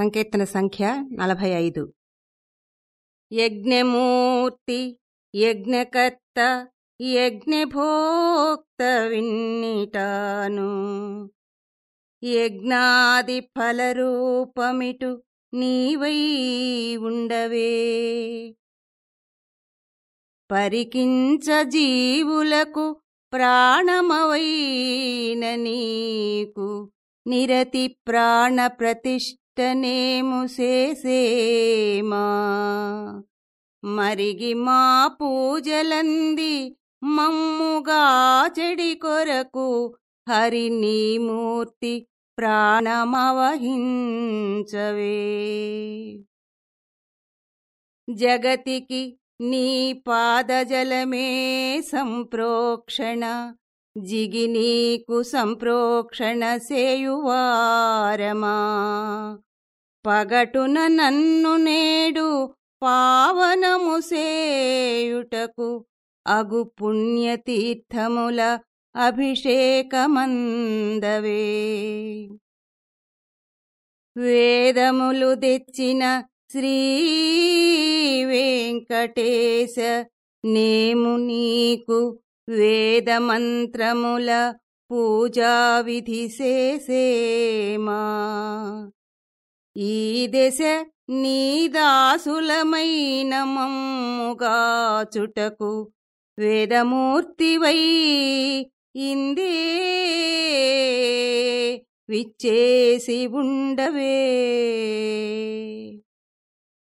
సంకీర్తన సంఖ్య నలభై ఐదు యజ్ఞమూర్తి యజ్ఞకర్త యజ్ఞభోక్త విన్నిటాను. యజ్ఞాది ఫలరూపమిటు నీవై ఉండవే. పరికించ జీవులకు ప్రాణమవైన నీకు నిరతి ప్రాణ ఇట్టనేము చేసేమా మరిగి మా పూజలంది మమ్ముగా చెడి కొరకు హరి నీమూర్తి ప్రాణమవహించవే. జగతికి నీ పాదజలమే సంప్రోక్షణ. జిగి నీకు సంప్రోక్షణ సేయువారమా. పగటున నన్ను నేడు పావనము సేయుటకు అగు పుణ్యతీర్థముల అభిషేకమందవే. వేదములు తెచ్చిన శ్రీ వెంకటేశ నేము నీకు వేదమంత్రముల పూజా విధి సేసేమా. ఈ దశ నీదాసులమైన మమ్ముగాచుటకు వేదమూర్తివై ఇందే విచ్చేసి ఉండవే.